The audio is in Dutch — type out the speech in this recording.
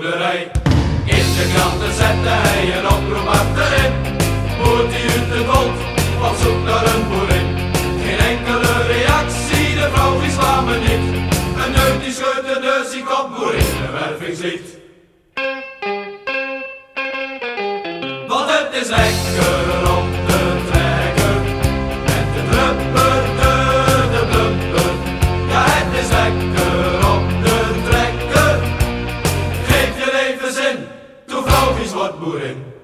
boerderij. In de kranten zette hij een oproep achterin. Moet hij uit de grond, wat zoekt naar een boerin. Geen enkele reactie, de vrouwtjes me niet. Een neut die scheurde dus op boer in de werving ziet. Want het is lekker. is what Burin.